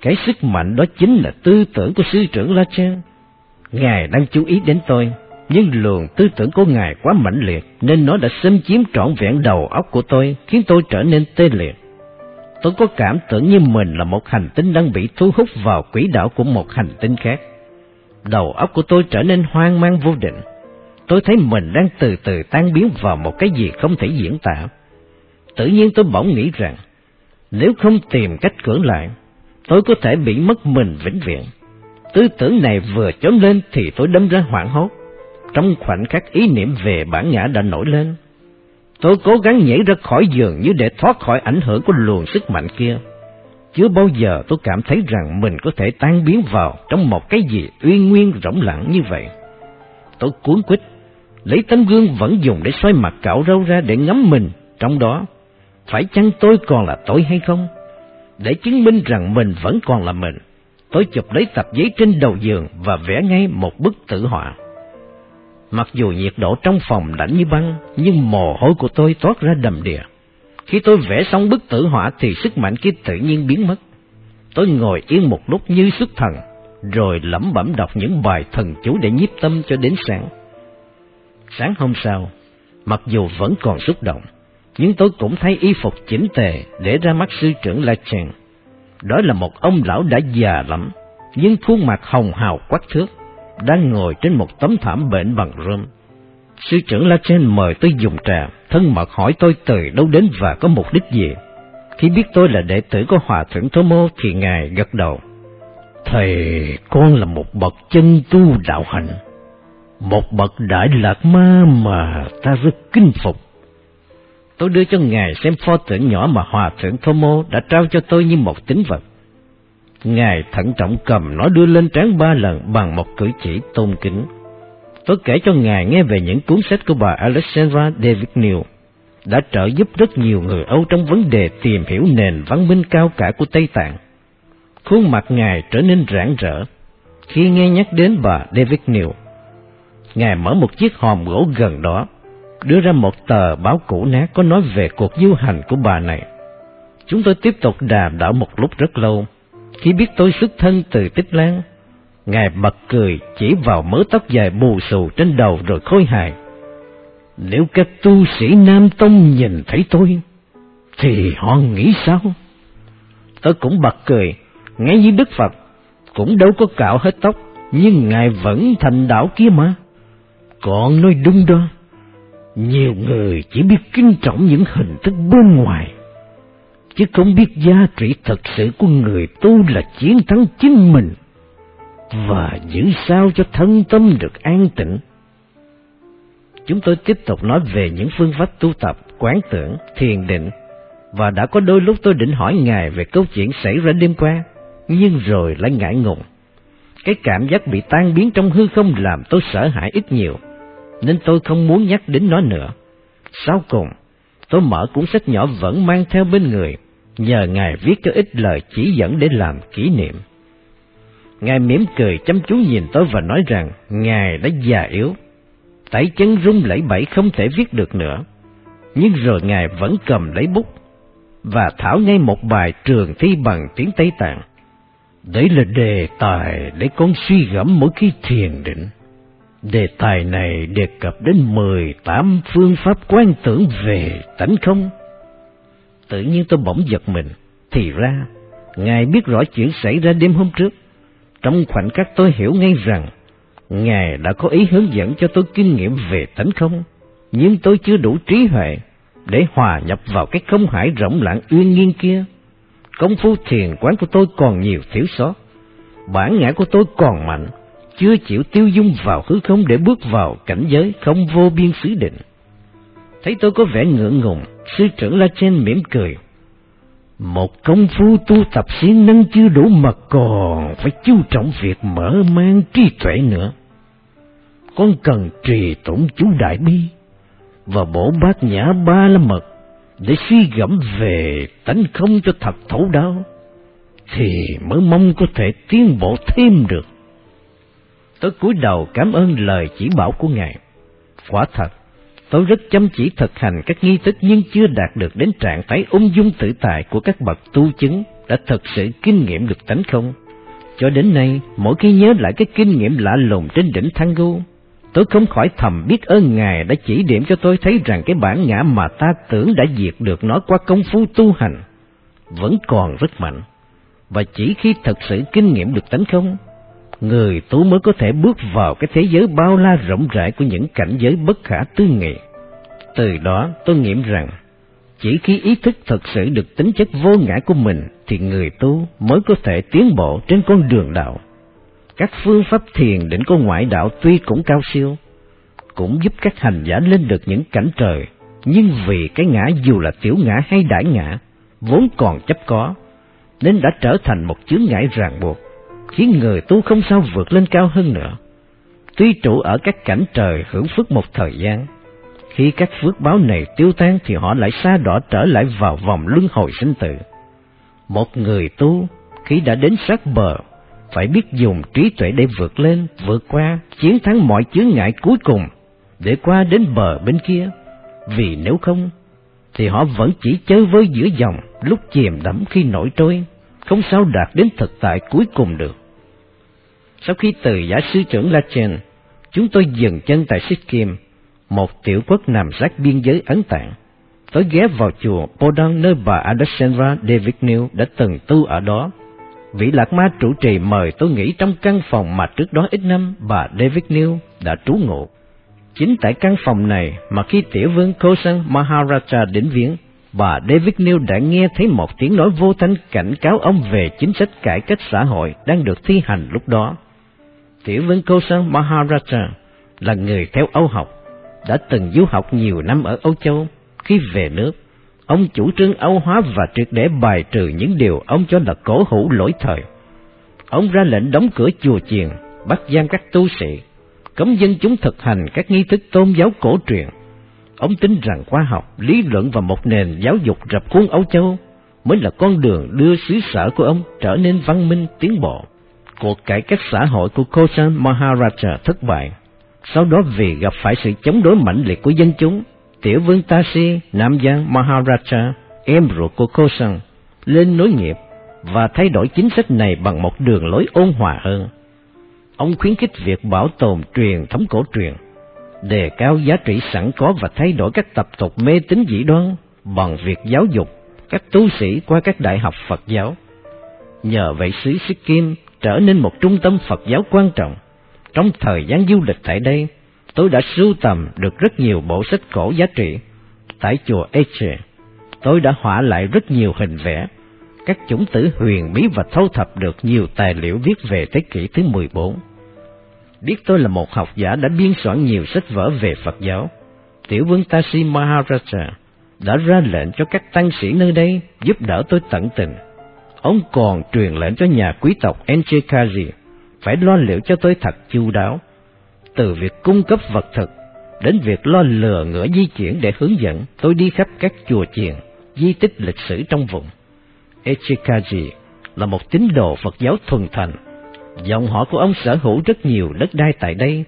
cái sức mạnh đó chính là tư tưởng của sư trưởng La Chen. Ngài đang chú ý đến tôi, nhưng luồng tư tưởng của Ngài quá mãnh liệt nên nó đã xâm chiếm trọn vẹn đầu óc của tôi, khiến tôi trở nên tê liệt. Tôi có cảm tưởng như mình là một hành tinh đang bị thu hút vào quỹ đạo của một hành tinh khác. Đầu óc của tôi trở nên hoang mang vô định. Tôi thấy mình đang từ từ tan biến vào một cái gì không thể diễn tả. Tự nhiên tôi bỗng nghĩ rằng, nếu không tìm cách cưỡng lại, tôi có thể bị mất mình vĩnh viễn. Tư tưởng này vừa chớm lên thì tôi đâm ra hoảng hốt. Trong khoảnh khắc ý niệm về bản ngã đã nổi lên, tôi cố gắng nhảy ra khỏi giường như để thoát khỏi ảnh hưởng của luồng sức mạnh kia. Chưa bao giờ tôi cảm thấy rằng mình có thể tan biến vào trong một cái gì uyên nguyên rỗng lặng như vậy. Tôi cuốn quýt, lấy tấm gương vẫn dùng để xoay mặt cạo râu ra để ngắm mình trong đó. Phải chăng tôi còn là tôi hay không? Để chứng minh rằng mình vẫn còn là mình, tôi chụp lấy tập giấy trên đầu giường và vẽ ngay một bức tử họa. Mặc dù nhiệt độ trong phòng lạnh như băng, nhưng mồ hôi của tôi toát ra đầm đìa. Khi tôi vẽ xong bức tử họa thì sức mạnh kia tự nhiên biến mất. Tôi ngồi yên một lúc như xuất thần, rồi lẩm bẩm đọc những bài thần chú để nhiếp tâm cho đến sáng. Sáng hôm sau, mặc dù vẫn còn xúc động, nhưng tôi cũng thấy y phục chỉnh tề để ra mắt sư trưởng La Chen. Đó là một ông lão đã già lắm, nhưng khuôn mặt hồng hào quắc thước, đang ngồi trên một tấm thảm bệnh bằng rơm. Sư trưởng La Chen mời tôi dùng trà, thân mật hỏi tôi từ đâu đến và có mục đích gì. Khi biết tôi là đệ tử của Hòa Thượng Thô Mô thì Ngài gật đầu. Thầy, con là một bậc chân tu đạo hạnh, một bậc đại lạc ma mà ta rất kinh phục. Tôi đưa cho Ngài xem pho tượng nhỏ mà Hòa Thượng Thomo đã trao cho tôi như một tín vật. Ngài thận trọng cầm nó đưa lên trán ba lần bằng một cử chỉ tôn kính. Tôi kể cho Ngài nghe về những cuốn sách của bà Alexandra David New đã trợ giúp rất nhiều người Âu trong vấn đề tìm hiểu nền văn minh cao cả của Tây Tạng. Khuôn mặt Ngài trở nên rạng rỡ khi nghe nhắc đến bà David New. Ngài mở một chiếc hòm gỗ gần đó, đưa ra một tờ báo cũ nát có nói về cuộc du hành của bà này. Chúng tôi tiếp tục đàm đạo một lúc rất lâu. Khi biết tôi xuất thân từ Tích Lan, Ngài bật cười chỉ vào mớ tóc dài bù xù trên đầu rồi khôi hài. Nếu các tu sĩ Nam Tông nhìn thấy tôi, thì họ nghĩ sao? Tôi cũng bật cười, ngay như Đức Phật, cũng đâu có cạo hết tóc, nhưng Ngài vẫn thành đạo kia mà. Còn nói đúng đó, nhiều người chỉ biết kính trọng những hình thức bên ngoài, chứ không biết giá trị thật sự của người tu là chiến thắng chính mình và giữ sao cho thân tâm được an tịnh. Chúng tôi tiếp tục nói về những phương pháp tu tập, quán tưởng, thiền định, và đã có đôi lúc tôi định hỏi Ngài về câu chuyện xảy ra đêm qua, nhưng rồi lại ngại ngùng. Cái cảm giác bị tan biến trong hư không làm tôi sợ hãi ít nhiều, nên tôi không muốn nhắc đến nó nữa. Sau cùng, tôi mở cuốn sách nhỏ vẫn mang theo bên người, nhờ Ngài viết cho ít lời chỉ dẫn để làm kỷ niệm. Ngài mỉm cười chăm chú nhìn tôi và nói rằng Ngài đã già yếu, tay chân rung lẩy bẩy không thể viết được nữa. Nhưng rồi Ngài vẫn cầm lấy bút và thảo ngay một bài trường thi bằng tiếng Tây Tạng. Đấy là đề tài để con suy gẫm mỗi khi thiền định. Đề tài này đề cập đến mười tám phương pháp quan tưởng về tánh không. Tự nhiên tôi bỗng giật mình, thì ra, Ngài biết rõ chuyện xảy ra đêm hôm trước. Trong khoảnh khắc tôi hiểu ngay rằng, Ngài đã có ý hướng dẫn cho tôi kinh nghiệm về tánh không, nhưng tôi chưa đủ trí huệ để hòa nhập vào cái không hải rộng lãng uyên nghiên kia. Công phu thiền quán của tôi còn nhiều thiếu sót, bản ngã của tôi còn mạnh, chưa chịu tiêu dung vào hư không để bước vào cảnh giới không vô biên xứ định. Thấy tôi có vẻ ngượng ngùng, sư trưởng La Chen mỉm cười. Một công phu tu tập siêng năng chưa đủ mà còn phải chú trọng việc mở mang trí tuệ nữa. Con cần trì tụng chú Đại Bi và bổ bát nhã ba la mật để suy gẫm về tánh không cho thật thấu đáo, thì mới mong có thể tiến bộ thêm được. Tôi cúi đầu cảm ơn lời chỉ bảo của Ngài. Quả thật, tôi rất chăm chỉ thực hành các nghi thức nhưng chưa đạt được đến trạng thái ung dung tự tại của các bậc tu chứng đã thực sự kinh nghiệm được tánh không. Cho đến nay, mỗi khi nhớ lại cái kinh nghiệm lạ lùng trên đỉnh Thăng Gu, tôi không khỏi thầm biết ơn Ngài đã chỉ điểm cho tôi thấy rằng cái bản ngã mà ta tưởng đã diệt được nó qua công phu tu hành, vẫn còn rất mạnh. Và chỉ khi thật sự kinh nghiệm được tánh không, người tu mới có thể bước vào cái thế giới bao la rộng rãi của những cảnh giới bất khả tư nghị. Từ đó tôi nghiệm rằng, chỉ khi ý thức thật sự được tính chất vô ngã của mình thì người tu mới có thể tiến bộ trên con đường đạo. Các phương pháp thiền định của ngoại đạo tuy cũng cao siêu, cũng giúp các hành giả lên được những cảnh trời, nhưng vì cái ngã dù là tiểu ngã hay đại ngã, vốn còn chấp có, nên đã trở thành một chướng ngại ràng buộc, khiến người tu không sao vượt lên cao hơn nữa. Tuy trụ ở các cảnh trời hưởng phước một thời gian, khi các phước báo này tiêu tan thì họ lại xa đỏ trở lại vào vòng luân hồi sinh tử. Một người tu khi đã đến sát bờ phải biết dùng trí tuệ để vượt lên, vượt qua, chiến thắng mọi chướng ngại cuối cùng để qua đến bờ bên kia. Vì nếu không, thì họ vẫn chỉ chơi với giữa dòng, lúc chìm đắm khi nổi trôi, không sao đạt đến thực tại cuối cùng được. Sau khi từ giả sư trưởng La Chen, chúng tôi dừng chân tại Sikkim, một tiểu quốc nằm sát biên giới Ấn Tạng. Tôi ghé vào chùa Podong nơi bà Alexandra Devignew đã từng tu ở đó. Vị lạc ma trụ trì mời tôi nghỉ trong căn phòng mà trước đó ít năm bà Devignew đã trú ngụ. Chính tại căn phòng này mà khi tiểu vương Kosan Maharaja đến viếng, bà Devignew đã nghe thấy một tiếng nói vô thanh cảnh cáo ông về chính sách cải cách xã hội đang được thi hành lúc đó. Tiểu vương Kosan Maharaja là người theo Âu học, đã từng du học nhiều năm ở Âu Châu. Khi về nước, ông chủ trương Âu hóa và triệt để bài trừ những điều ông cho là cổ hủ lỗi thời. Ông ra lệnh đóng cửa chùa chiền, bắt giam các tu sĩ, cấm dân chúng thực hành các nghi thức tôn giáo cổ truyền. Ông tin rằng khoa học, lý luận và một nền giáo dục rập khuôn Âu Châu mới là con đường đưa xứ sở của ông trở nên văn minh tiến bộ. Cuộc cải cách xã hội của Kosan Maharaja thất bại sau đó vì gặp phải sự chống đối mạnh liệt của dân chúng, tiểu vương Tasi, Nam Giang Maharaja, em ruột của Kosan, lên nối nghiệp và thay đổi chính sách này bằng một đường lối ôn hòa hơn. Ông khuyến khích việc bảo tồn truyền thống cổ truyền, đề cao giá trị sẵn có và thay đổi các tập tục mê tín dị đoan bằng việc giáo dục các tu sĩ qua các đại học Phật giáo. Nhờ vậy xứ Sikkim trở nên một trung tâm Phật giáo quan trọng trong thời gian du lịch tại đây, tôi đã sưu tầm được rất nhiều bộ sách cổ giá trị. Tại chùa Eche, tôi đã họa lại rất nhiều hình vẽ, các chủng tử huyền bí và thâu thập được nhiều tài liệu viết về thế kỷ thứ 14. Biết tôi là một học giả đã biên soạn nhiều sách vở về Phật giáo, tiểu vương Tashi Maharaja đã ra lệnh cho các tăng sĩ nơi đây giúp đỡ tôi tận tình. Ông còn truyền lệnh cho nhà quý tộc Enchikaji phải lo liệu cho tôi thật chu đáo, từ việc cung cấp vật thực đến việc lo lừa ngựa di chuyển để hướng dẫn tôi đi khắp các chùa chiền, di tích lịch sử trong vùng. Echikaji là một tín đồ Phật giáo thuần thành. Dòng họ của ông sở hữu rất nhiều đất đai tại đây,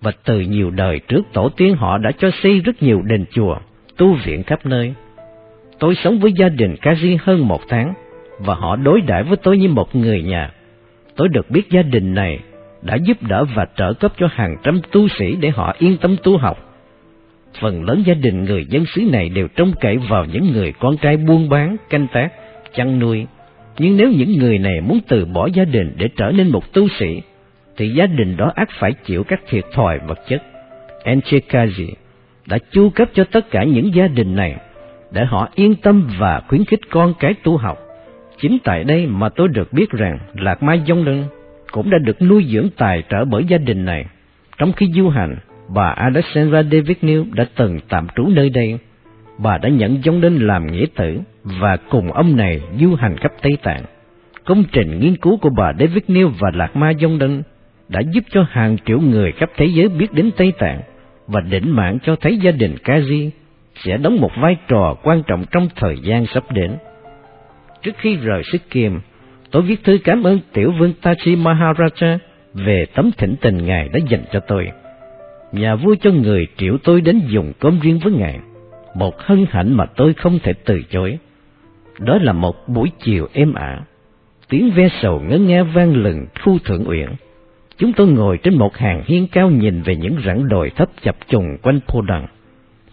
và từ nhiều đời trước tổ tiên họ đã cho xây rất nhiều đền chùa, tu viện khắp nơi. Tôi sống với gia đình Kaji hơn một tháng, và họ đối đãi với tôi như một người nhà tôi được biết gia đình này đã giúp đỡ và trợ cấp cho hàng trăm tu sĩ để họ yên tâm tu học. Phần lớn gia đình người dân xứ này đều trông cậy vào những người con trai buôn bán, canh tác, chăn nuôi. Nhưng nếu những người này muốn từ bỏ gia đình để trở nên một tu sĩ, thì gia đình đó ác phải chịu các thiệt thòi vật chất. Enchikaji đã chu cấp cho tất cả những gia đình này để họ yên tâm và khuyến khích con cái tu học. Chính tại đây mà tôi được biết rằng Lạc Mai Dông Lân cũng đã được nuôi dưỡng tài trợ bởi gia đình này. Trong khi du hành, bà Alexandra Devignew đã từng tạm trú nơi đây. Bà đã nhận Dông Lân làm nghĩa tử và cùng ông này du hành khắp Tây Tạng. Công trình nghiên cứu của bà Devignew và Lạc Ma Dông Lân đã giúp cho hàng triệu người khắp thế giới biết đến Tây Tạng và đỉnh mạng cho thấy gia đình Kazi sẽ đóng một vai trò quan trọng trong thời gian sắp đến. Trước khi rời Sikkim, tôi viết thư cảm ơn tiểu vương Tachi Maharaja về tấm thỉnh tình Ngài đã dành cho tôi. Nhà vua cho người triệu tôi đến dùng cơm riêng với Ngài, một hân hạnh mà tôi không thể từ chối. Đó là một buổi chiều êm ả, tiếng ve sầu ngân nghe vang lừng khu thượng uyển. Chúng tôi ngồi trên một hàng hiên cao nhìn về những rặng đồi thấp chập trùng quanh Phô Đằng.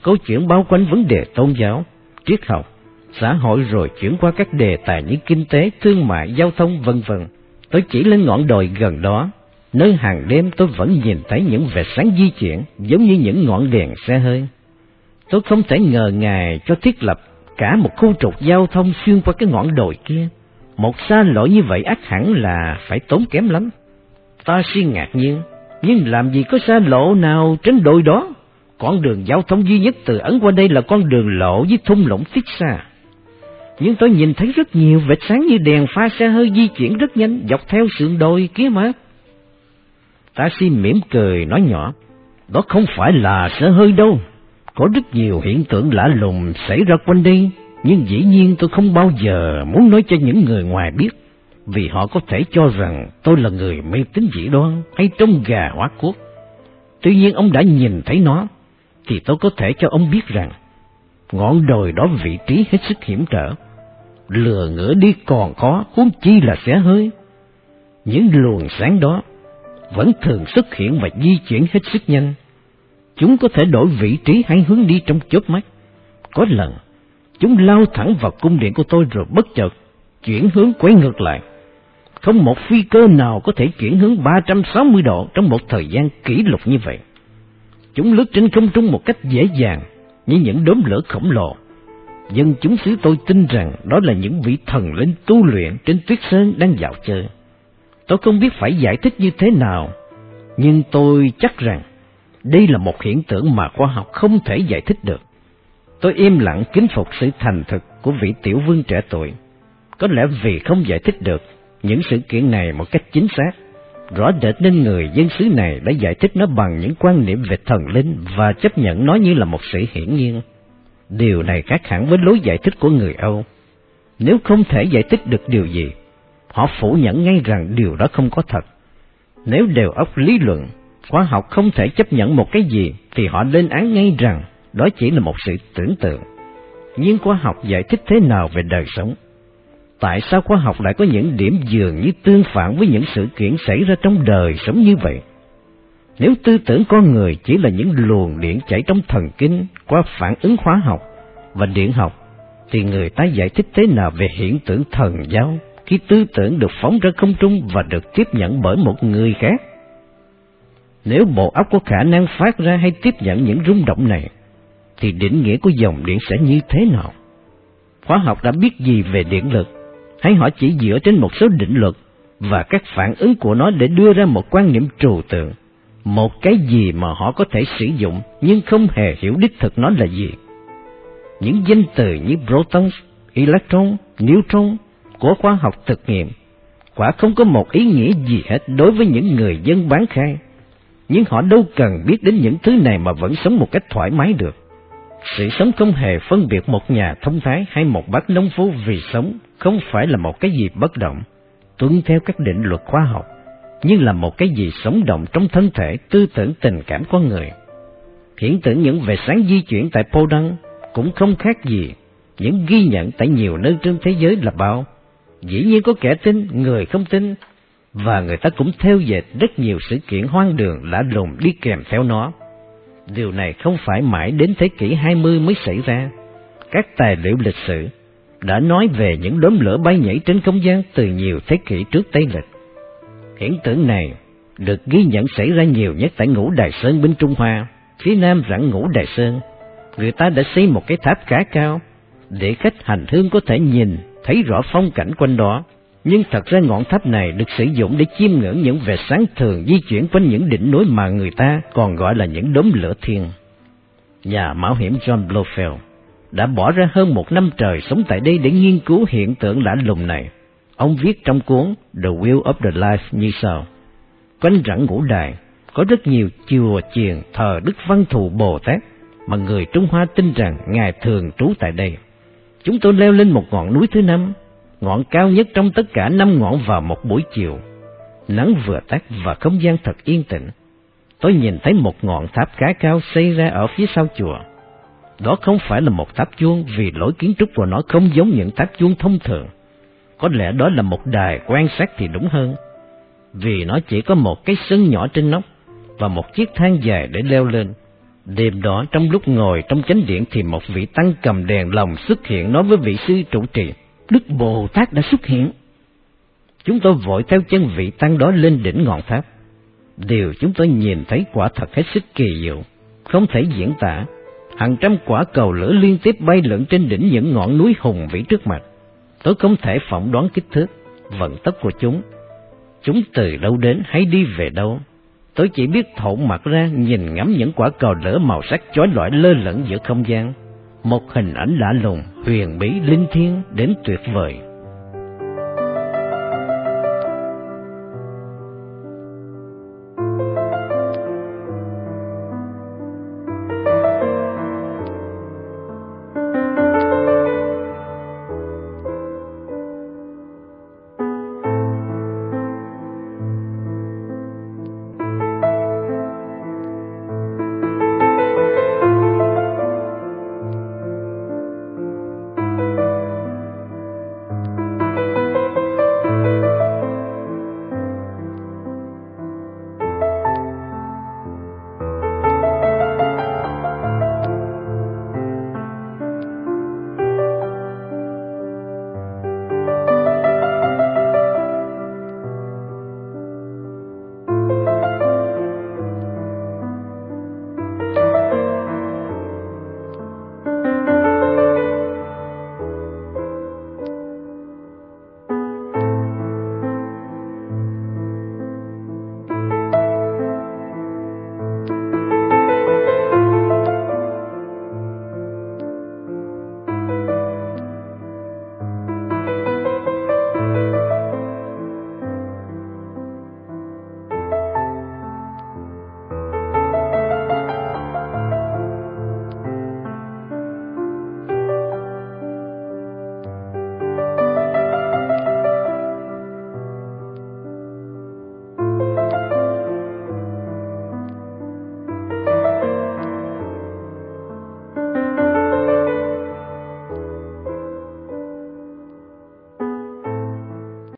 Câu chuyện bao quanh vấn đề tôn giáo, triết học, xã hội rồi chuyển qua các đề tài như kinh tế, thương mại, giao thông vân vân. Tôi chỉ lên ngọn đồi gần đó, nơi hàng đêm tôi vẫn nhìn thấy những vệt sáng di chuyển giống như những ngọn đèn xe hơi. Tôi không thể ngờ ngài cho thiết lập cả một khu trục giao thông xuyên qua cái ngọn đồi kia. Một xa lộ như vậy ác hẳn là phải tốn kém lắm. Ta suy ngạc nhiên, nhưng làm gì có xa lộ nào trên đồi đó? Con đường giao thông duy nhất từ ấn qua đây là con đường lộ với thung lũng phía xa. Nhưng tôi nhìn thấy rất nhiều vệt sáng như đèn pha xe hơi di chuyển rất nhanh dọc theo sườn đồi kia mà. Ta xin mỉm cười nói nhỏ, đó không phải là xe hơi đâu, có rất nhiều hiện tượng lạ lùng xảy ra quanh đây, nhưng dĩ nhiên tôi không bao giờ muốn nói cho những người ngoài biết, vì họ có thể cho rằng tôi là người mê tín dị đoan hay trông gà hóa quốc. Tuy nhiên ông đã nhìn thấy nó, thì tôi có thể cho ông biết rằng ngọn đồi đó vị trí hết sức hiểm trở, lừa ngửa đi còn khó, huống chi là xé hơi. Những luồng sáng đó vẫn thường xuất hiện và di chuyển hết sức nhanh. Chúng có thể đổi vị trí hay hướng đi trong chớp mắt. Có lần, chúng lao thẳng vào cung điện của tôi rồi bất chợt chuyển hướng quay ngược lại. Không một phi cơ nào có thể chuyển hướng 360 độ trong một thời gian kỷ lục như vậy. Chúng lướt trên không trung một cách dễ dàng như những đốm lửa khổng lồ. Dân chúng xứ tôi tin rằng đó là những vị thần linh tu luyện trên tuyết sơn đang dạo chơi. Tôi không biết phải giải thích như thế nào, nhưng tôi chắc rằng đây là một hiện tượng mà khoa học không thể giải thích được. Tôi im lặng kính phục sự thành thực của vị tiểu vương trẻ tuổi. Có lẽ vì không giải thích được những sự kiện này một cách chính xác, rõ rệt nên người dân xứ này đã giải thích nó bằng những quan niệm về thần linh và chấp nhận nó như là một sự hiển nhiên. Điều này khác hẳn với lối giải thích của người Âu. Nếu không thể giải thích được điều gì, họ phủ nhận ngay rằng điều đó không có thật. Nếu đều óc lý luận, khoa học không thể chấp nhận một cái gì, thì họ lên án ngay rằng đó chỉ là một sự tưởng tượng. Nhưng khoa học giải thích thế nào về đời sống? Tại sao khoa học lại có những điểm dường như tương phản với những sự kiện xảy ra trong đời sống như vậy? Nếu tư tưởng con người chỉ là những luồng điện chảy trong thần kinh qua phản ứng hóa học và điện học, thì người ta giải thích thế nào về hiện tượng thần giáo khi tư tưởng được phóng ra không trung và được tiếp nhận bởi một người khác? Nếu bộ óc có khả năng phát ra hay tiếp nhận những rung động này, thì định nghĩa của dòng điện sẽ như thế nào? Hóa học đã biết gì về điện lực, hay họ chỉ dựa trên một số định luật và các phản ứng của nó để đưa ra một quan niệm trừu tượng, một cái gì mà họ có thể sử dụng nhưng không hề hiểu đích thực nó là gì. Những danh từ như proton, electron, neutron của khoa học thực nghiệm quả không có một ý nghĩa gì hết đối với những người dân bán khai, nhưng họ đâu cần biết đến những thứ này mà vẫn sống một cách thoải mái được. Sự sống không hề phân biệt một nhà thông thái hay một bác nông phu vì sống không phải là một cái gì bất động, tuân theo các định luật khoa học, nhưng là một cái gì sống động trong thân thể, tư tưởng, tình cảm con người. Hiện tượng những về sáng di chuyển tại Pô Đăng cũng không khác gì những ghi nhận tại nhiều nơi trên thế giới là bao. Dĩ nhiên có kẻ tin, người không tin, và người ta cũng theo dệt rất nhiều sự kiện hoang đường lạ lùng đi kèm theo nó. Điều này không phải mãi đến thế kỷ 20 mới xảy ra. Các tài liệu lịch sử đã nói về những đốm lửa bay nhảy trên không gian từ nhiều thế kỷ trước Tây lịch. Hiện tượng này được ghi nhận xảy ra nhiều nhất tại Ngũ Đài Sơn bên Trung Hoa, phía nam rặng Ngũ Đài Sơn. Người ta đã xây một cái tháp khá cao để khách hành hương có thể nhìn thấy rõ phong cảnh quanh đó. Nhưng thật ra ngọn tháp này được sử dụng để chiêm ngưỡng những vệt sáng thường di chuyển quanh những đỉnh núi mà người ta còn gọi là những đốm lửa thiên. Nhà mạo hiểm John Blofeld đã bỏ ra hơn một năm trời sống tại đây để nghiên cứu hiện tượng lạ lùng này. Ông viết trong cuốn The Wheel of the Life như sau. Quanh rặng ngũ đài, có rất nhiều chùa chiền thờ Đức Văn Thù Bồ Tát mà người Trung Hoa tin rằng Ngài thường trú tại đây. Chúng tôi leo lên một ngọn núi thứ năm, ngọn cao nhất trong tất cả năm ngọn vào một buổi chiều. Nắng vừa tắt và không gian thật yên tĩnh. Tôi nhìn thấy một ngọn tháp khá cao xây ra ở phía sau chùa. Đó không phải là một tháp chuông vì lối kiến trúc của nó không giống những tháp chuông thông thường. Có lẽ đó là một đài quan sát thì đúng hơn, vì nó chỉ có một cái sân nhỏ trên nóc và một chiếc thang dài để leo lên. Đêm đó trong lúc ngồi trong chánh điện thì một vị tăng cầm đèn lồng xuất hiện nói với vị sư trụ trì, Đức Bồ Tát đã xuất hiện. Chúng tôi vội theo chân vị tăng đó lên đỉnh ngọn tháp. Điều chúng tôi nhìn thấy quả thật hết sức kỳ diệu, không thể diễn tả. Hàng trăm quả cầu lửa liên tiếp bay lượn trên đỉnh những ngọn núi hùng vĩ trước mặt. Tôi không thể phỏng đoán kích thước, vận tốc của chúng. Chúng từ đâu đến hay đi về đâu. Tôi chỉ biết thổ mặt ra nhìn ngắm những quả cầu lửa màu sắc chói lọi lơ lửng giữa không gian. Một hình ảnh lạ lùng, huyền bí, linh thiêng đến tuyệt vời.